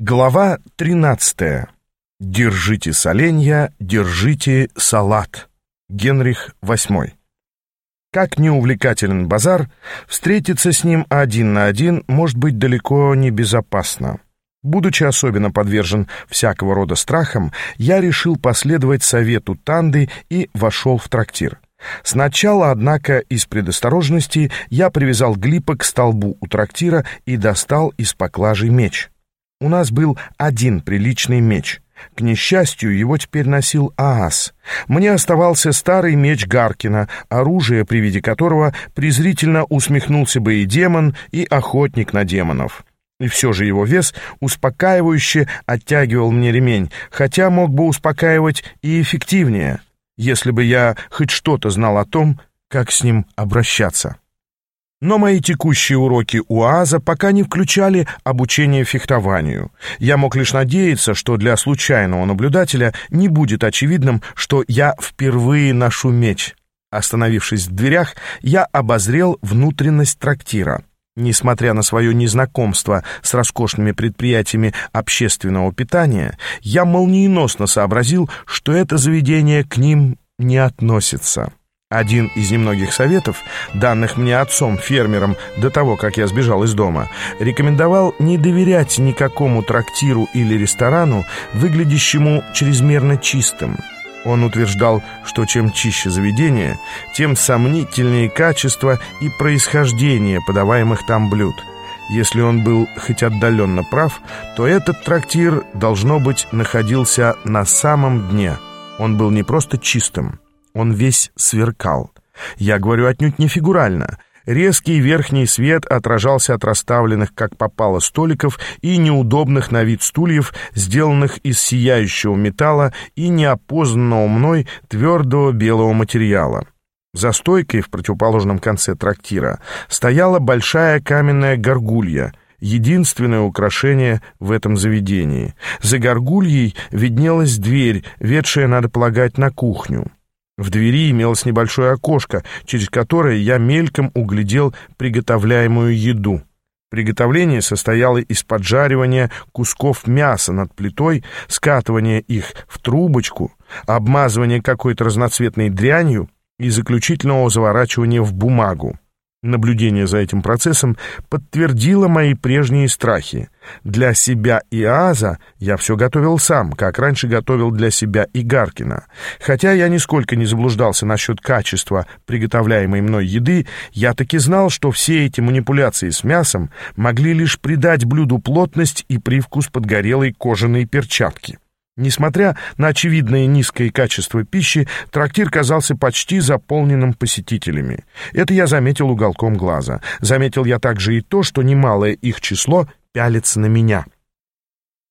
Глава 13. Держите соленья, держите салат. Генрих VIII. Как неувлекателен базар, встретиться с ним один на один может быть далеко не безопасно. Будучи особенно подвержен всякого рода страхам, я решил последовать совету Танды и вошел в трактир. Сначала, однако, из предосторожности я привязал Глипа к столбу у трактира и достал из поклажи меч — у нас был один приличный меч. К несчастью, его теперь носил Аас. Мне оставался старый меч Гаркина, оружие, при виде которого презрительно усмехнулся бы и демон, и охотник на демонов. И все же его вес успокаивающе оттягивал мне ремень, хотя мог бы успокаивать и эффективнее, если бы я хоть что-то знал о том, как с ним обращаться. Но мои текущие уроки УАЗа пока не включали обучение фехтованию. Я мог лишь надеяться, что для случайного наблюдателя не будет очевидным, что я впервые ношу меч. Остановившись в дверях, я обозрел внутренность трактира. Несмотря на свое незнакомство с роскошными предприятиями общественного питания, я молниеносно сообразил, что это заведение к ним не относится. Один из немногих советов, данных мне отцом-фермером до того, как я сбежал из дома, рекомендовал не доверять никакому трактиру или ресторану, выглядящему чрезмерно чистым. Он утверждал, что чем чище заведение, тем сомнительнее качество и происхождение подаваемых там блюд. Если он был хоть отдаленно прав, то этот трактир, должно быть, находился на самом дне. Он был не просто чистым, он весь сверкал. Я говорю отнюдь не фигурально. Резкий верхний свет отражался от расставленных, как попало, столиков и неудобных на вид стульев, сделанных из сияющего металла и неопознанного мной твердого белого материала. За стойкой в противоположном конце трактира стояла большая каменная горгулья — единственное украшение в этом заведении. За горгульей виднелась дверь, ведшая, надо полагать, на кухню. В двери имелось небольшое окошко, через которое я мельком углядел приготовляемую еду. Приготовление состояло из поджаривания кусков мяса над плитой, скатывания их в трубочку, обмазывания какой-то разноцветной дрянью и заключительного заворачивания в бумагу. Наблюдение за этим процессом подтвердило мои прежние страхи. Для себя и Аза я все готовил сам, как раньше готовил для себя и Гаркина. Хотя я нисколько не заблуждался насчет качества приготовляемой мной еды, я таки знал, что все эти манипуляции с мясом могли лишь придать блюду плотность и привкус подгорелой кожаной перчатки. Несмотря на очевидное низкое качество пищи, трактир казался почти заполненным посетителями. Это я заметил уголком глаза. Заметил я также и то, что немалое их число пялится на меня.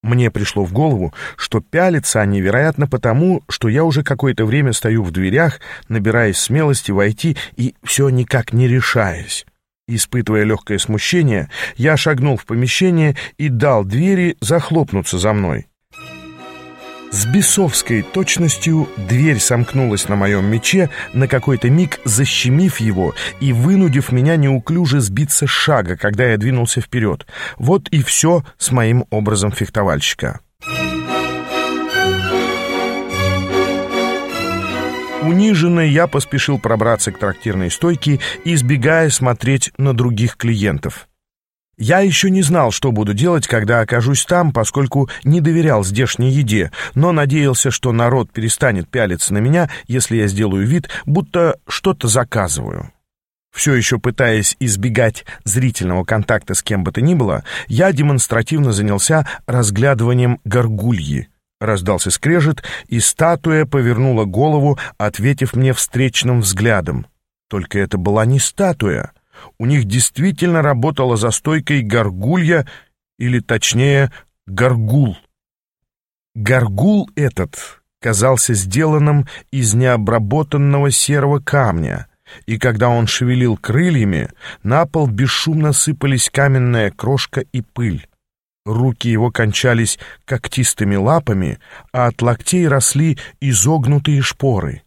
Мне пришло в голову, что пялятся они, вероятно, потому, что я уже какое-то время стою в дверях, набираясь смелости войти и все никак не решаясь. Испытывая легкое смущение, я шагнул в помещение и дал двери захлопнуться за мной. С бесовской точностью дверь сомкнулась на моем мече, на какой-то миг защемив его и вынудив меня неуклюже сбиться с шага, когда я двинулся вперед. Вот и все с моим образом фехтовальщика. Униженный, я поспешил пробраться к трактирной стойке, избегая смотреть на других клиентов. Я еще не знал, что буду делать, когда окажусь там, поскольку не доверял здешней еде, но надеялся, что народ перестанет пялиться на меня, если я сделаю вид, будто что-то заказываю. Все еще пытаясь избегать зрительного контакта с кем бы то ни было, я демонстративно занялся разглядыванием горгульи. Раздался скрежет, и статуя повернула голову, ответив мне встречным взглядом. Только это была не статуя — у них действительно работала за стойкой горгулья, или точнее, горгул. Горгул этот казался сделанным из необработанного серого камня, и когда он шевелил крыльями, на пол бесшумно сыпались каменная крошка и пыль. Руки его кончались когтистыми лапами, а от локтей росли изогнутые шпоры —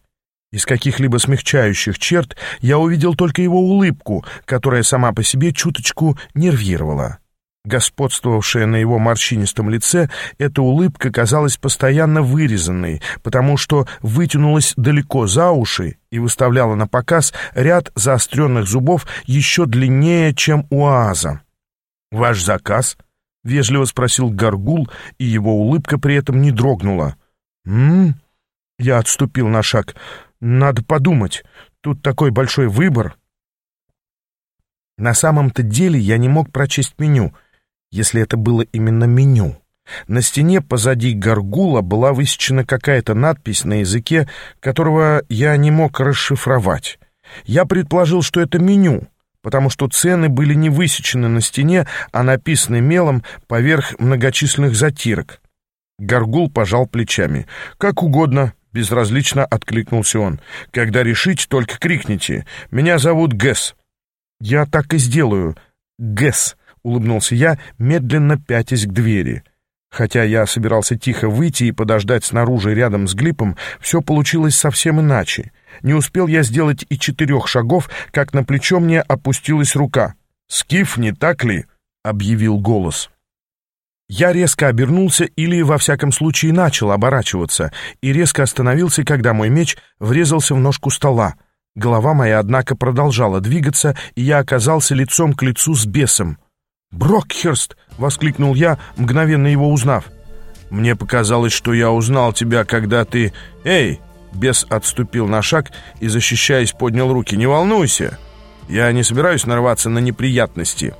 из каких-либо смягчающих черт я увидел только его улыбку, которая сама по себе чуточку нервировала. господствовавшая на его морщинистом лице, эта улыбка казалась постоянно вырезанной, потому что вытянулась далеко за уши и выставляла на показ ряд заостренных зубов еще длиннее, чем у Ааза. «Ваш заказ?» — вежливо спросил Гаргул, и его улыбка при этом не дрогнула. «М-м-м?» Я отступил на шаг. «Надо подумать. Тут такой большой выбор». На самом-то деле я не мог прочесть меню — если это было именно меню. На стене позади горгула была высечена какая-то надпись на языке, которого я не мог расшифровать. Я предположил, что это меню, потому что цены были не высечены на стене, а написаны мелом поверх многочисленных затирок. Горгул пожал плечами. «Как угодно», — безразлично откликнулся он. «Когда решить, только крикните. Меня зовут Гэс». «Я так и сделаю. Гэс», — улыбнулся я, медленно пятясь к двери. Хотя я собирался тихо выйти и подождать снаружи рядом с Глипом, все получилось совсем иначе. Не успел я сделать и четырех шагов, как на плечо мне опустилась рука. «Скиф, не так ли?» — объявил голос. Я резко обернулся или, во всяком случае, начал оборачиваться, и резко остановился, когда мой меч врезался в ножку стола. Голова моя, однако, продолжала двигаться, и я оказался лицом к лицу с бесом. «Брокхерст!» — воскликнул я, мгновенно его узнав. «Мне показалось, что я узнал тебя, когда ты...» «Эй!» — бес отступил на шаг и, защищаясь, поднял руки. «Не волнуйся! Я не собираюсь нарваться на неприятности!»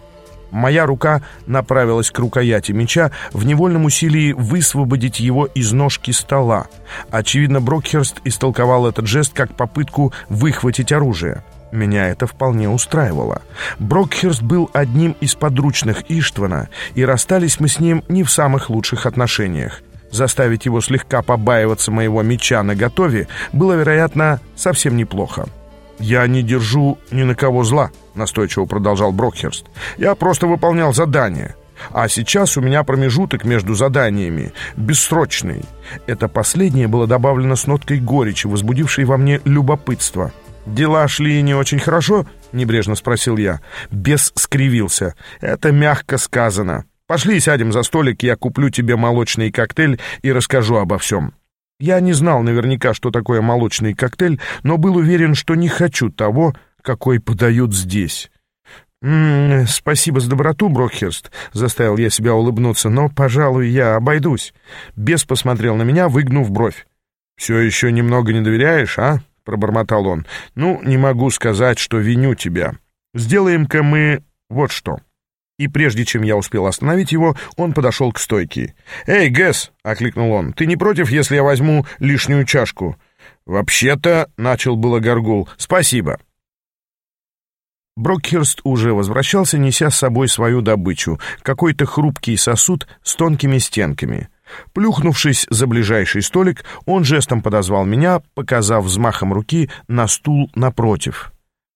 Моя рука направилась к рукояти меча в невольном усилии высвободить его из ножки стола. Очевидно, Брокхерст истолковал этот жест как попытку выхватить оружие. Меня это вполне устраивало. Брокхерст был одним из подручных Иштвана, и расстались мы с ним не в самых лучших отношениях. Заставить его слегка побаиваться моего меча на готове было, вероятно, совсем неплохо. «Я не держу ни на кого зла», — настойчиво продолжал Брокхерст. «Я просто выполнял задание. А сейчас у меня промежуток между заданиями, бессрочный. Это последнее было добавлено с ноткой горечи, возбудившей во мне любопытство». «Дела шли не очень хорошо?» — небрежно спросил я. Бес скривился. «Это мягко сказано. Пошли сядем за столик, я куплю тебе молочный коктейль и расскажу обо всем». Я не знал наверняка, что такое молочный коктейль, но был уверен, что не хочу того, какой подают здесь. «М -м, «Спасибо за доброту, Брокхерст», — заставил я себя улыбнуться, «но, пожалуй, я обойдусь». Бес посмотрел на меня, выгнув бровь. «Все еще немного не доверяешь, а?» — пробормотал он. «Ну, не могу сказать, что виню тебя. Сделаем-ка мы вот что». И прежде чем я успел остановить его, он подошел к стойке. «Эй, Гэс!» — окликнул он. «Ты не против, если я возьму лишнюю чашку?» «Вообще-то...» — начал было Горгул. «Спасибо». Брокхерст уже возвращался, неся с собой свою добычу, какой-то хрупкий сосуд с тонкими стенками — Плюхнувшись за ближайший столик, он жестом подозвал меня, показав взмахом руки на стул напротив.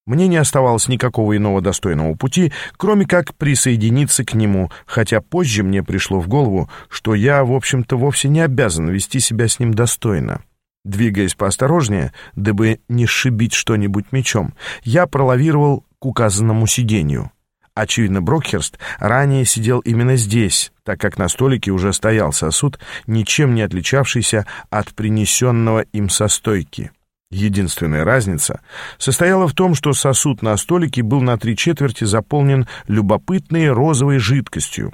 Мне не оставалось никакого иного достойного пути, кроме как присоединиться к нему, хотя позже мне пришло в голову, что я, в общем-то, вовсе не обязан вести себя с ним достойно. Двигаясь поосторожнее, дабы не сшибить что-нибудь мечом, я пролавировал к указанному сиденью. Очевидно, Брокхерст ранее сидел именно здесь, так как на столике уже стоял сосуд, ничем не отличавшийся от принесенного им со стойки. Единственная разница состояла в том, что сосуд на столике был на три четверти заполнен любопытной розовой жидкостью.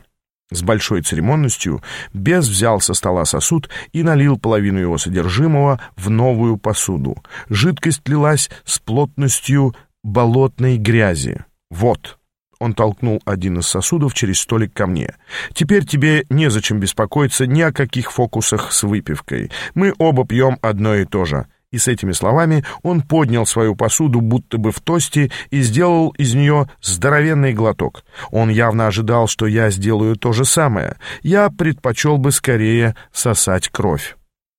С большой церемонностью Без взял со стола сосуд и налил половину его содержимого в новую посуду. Жидкость лилась с плотностью болотной грязи. «Вот», он толкнул один из сосудов через столик ко мне. «Теперь тебе незачем беспокоиться ни о каких фокусах с выпивкой. Мы оба пьем одно и то же». И с этими словами он поднял свою посуду будто бы в тосте и сделал из нее здоровенный глоток. Он явно ожидал, что я сделаю то же самое. Я предпочел бы скорее сосать кровь.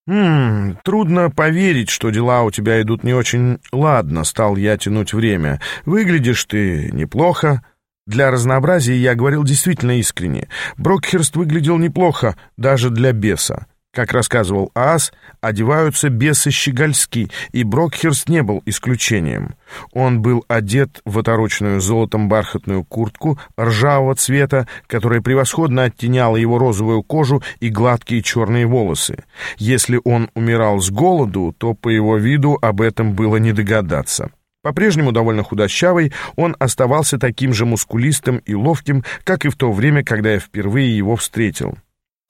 «Хм, трудно поверить, что дела у тебя идут не очень ладно», — стал я тянуть время. «Выглядишь ты неплохо». Для разнообразия я говорил действительно искренне. Брокхерст выглядел неплохо, даже для беса. Как рассказывал Аас, одеваются бесы щегольски, и Брокхерст не был исключением. Он был одет в отороченную золотом бархатную куртку ржавого цвета, которая превосходно оттеняла его розовую кожу и гладкие черные волосы. Если он умирал с голоду, то по его виду об этом было не догадаться. По-прежнему довольно худощавый, он оставался таким же мускулистым и ловким, как и в то время, когда я впервые его встретил.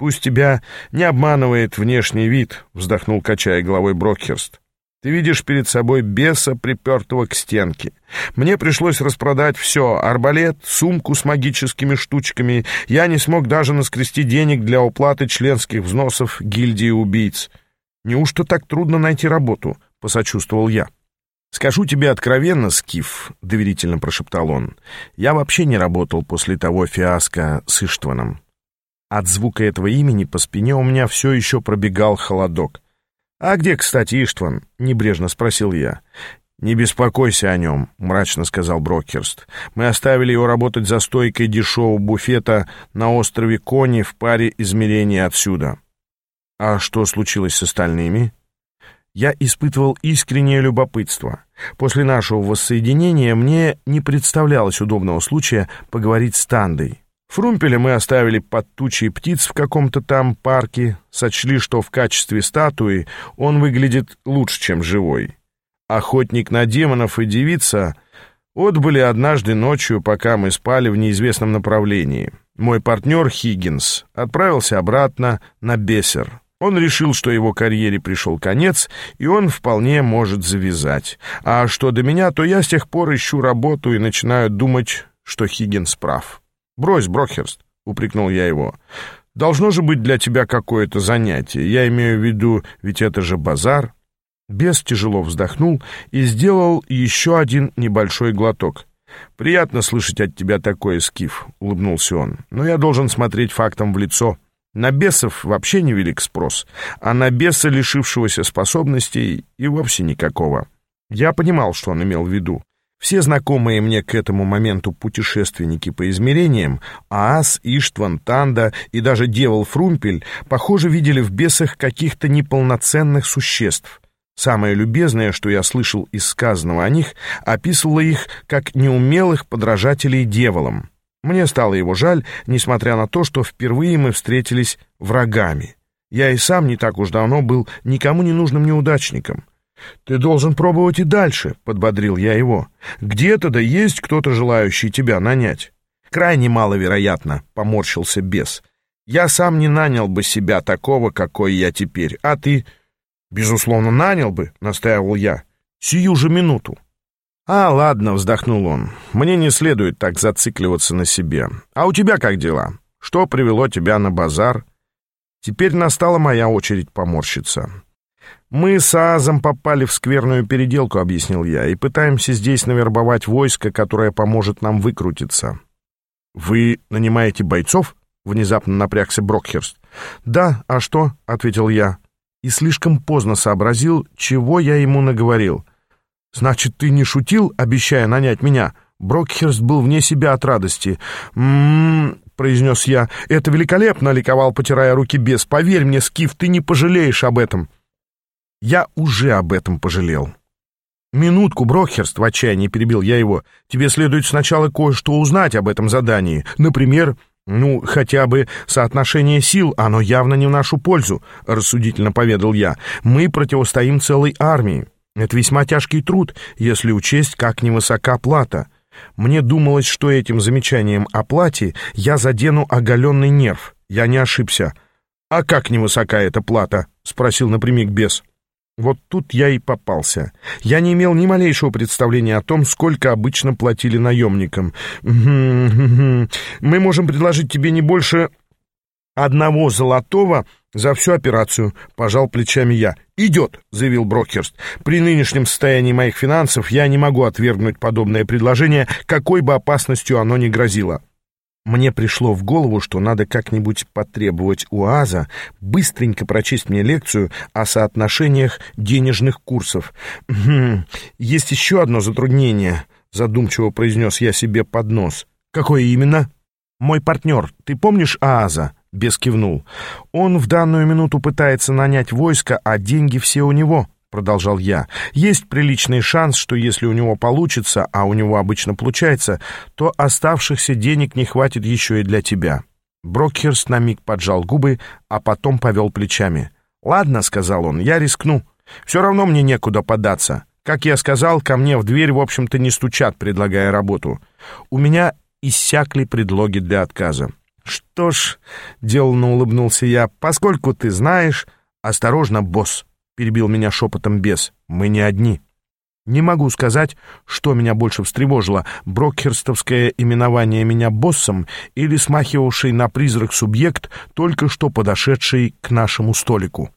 «Пусть тебя не обманывает внешний вид», — вздохнул, качая головой Брокхерст. «Ты видишь перед собой беса, припертого к стенке. Мне пришлось распродать все — арбалет, сумку с магическими штучками. Я не смог даже наскрести денег для уплаты членских взносов гильдии убийц. Неужто так трудно найти работу?» — посочувствовал я. «Скажу тебе откровенно, Скиф», — доверительно прошептал он, — «я вообще не работал после того фиаско с Иштваном. От звука этого имени по спине у меня все еще пробегал холодок. «А где, кстати, Иштван?» — небрежно спросил я. «Не беспокойся о нем», — мрачно сказал Брокерст. «Мы оставили его работать за стойкой дешевого буфета на острове Кони в паре измерений отсюда». «А что случилось с остальными?» Я испытывал искреннее любопытство. После нашего воссоединения мне не представлялось удобного случая поговорить с Тандой. Фрумпеля мы оставили под тучей птиц в каком-то там парке, сочли, что в качестве статуи он выглядит лучше, чем живой. Охотник на демонов и девица отбыли однажды ночью, пока мы спали в неизвестном направлении. Мой партнер Хиггинс отправился обратно на Бессер. Он решил, что его карьере пришел конец, и он вполне может завязать. А что до меня, то я с тех пор ищу работу и начинаю думать, что Хиггинс прав. «Брось, Брокхерст», — упрекнул я его. «Должно же быть для тебя какое-то занятие. Я имею в виду, ведь это же базар». Бес тяжело вздохнул и сделал еще один небольшой глоток. «Приятно слышать от тебя такое, Скиф», — улыбнулся он. «Но я должен смотреть фактом в лицо. На бесов вообще невелик спрос, а на беса, лишившегося способностей, и вовсе никакого». Я понимал, что он имел в виду. Все знакомые мне к этому моменту путешественники по измерениям, Аас, Иштван, Танда и даже Девол Фрумпель, похоже, видели в бесах каких-то неполноценных существ. Самое любезное, что я слышал из сказанного о них, описывало их как неумелых подражателей дьяволам. Мне стало его жаль, несмотря на то, что впервые мы встретились врагами. Я и сам не так уж давно был никому не нужным неудачником. «Ты должен пробовать и дальше», — подбодрил я его. «Где-то да есть кто-то, желающий тебя нанять». «Крайне маловероятно», — поморщился бес. «Я сам не нанял бы себя такого, какой я теперь, а ты...» «Безусловно, нанял бы», — настаивал я. «Сию же минуту». «А, ладно», — вздохнул он. «Мне не следует так зацикливаться на себе. А у тебя как дела? Что привело тебя на базар?» Теперь настала моя очередь поморщиться. «Мы с Аазом попали в скверную переделку», — объяснил я, «и пытаемся здесь навербовать войско, которое поможет нам выкрутиться». «Вы нанимаете бойцов?» — внезапно напрягся Брокхерст. «Да, а что?» — ответил я. И слишком поздно сообразил, чего я ему наговорил. «Значит, ты не шутил, обещая нанять меня?» Брокхерст был вне себя от радости. «М-м-м», произнес я. «Это великолепно!» — ликовал, потирая руки без. «Поверь мне, Скиф, ты не пожалеешь об этом!» Я уже об этом пожалел. «Минутку, Брокхерст!» — в отчаянии перебил я его. «Тебе следует сначала кое-что узнать об этом задании. Например, ну, хотя бы соотношение сил, оно явно не в нашу пользу», — рассудительно поведал я. «Мы противостоим целой армии. Это весьма тяжкий труд, если учесть, как невысока плата. Мне думалось, что этим замечанием о плате я задену оголенный нерв. Я не ошибся. «А как невысока эта плата?» — спросил напрямик бес. Вот тут я и попался. Я не имел ни малейшего представления о том, сколько обычно платили наемникам. Мы можем предложить тебе не больше одного золотого за всю операцию, пожал плечами я. Идет, заявил Брокерст. При нынешнем состоянии моих финансов я не могу отвергнуть подобное предложение, какой бы опасностью оно ни грозило. Мне пришло в голову, что надо как-нибудь потребовать у Аза быстренько прочесть мне лекцию о соотношениях денежных курсов. «Хм, «Есть еще одно затруднение», — задумчиво произнес я себе под нос. «Какое именно?» «Мой партнер. Ты помнишь Ааза?» Бес кивнул. «Он в данную минуту пытается нанять войско, а деньги все у него», — продолжал я. «Есть приличный шанс, что если у него получится, а у него обычно получается, то оставшихся денег не хватит еще и для тебя». Брокхерст на миг поджал губы, а потом повел плечами. «Ладно», — сказал он, — «я рискну. Все равно мне некуда податься. Как я сказал, ко мне в дверь, в общем-то, не стучат, предлагая работу. У меня иссякли предлоги для отказа. «Что ж», — деланно улыбнулся я, — «поскольку ты знаешь...» «Осторожно, босс», — перебил меня шепотом бес, — «мы не одни». Не могу сказать, что меня больше встревожило, брокхерстовское именование меня боссом или смахивавший на призрак субъект, только что подошедший к нашему столику.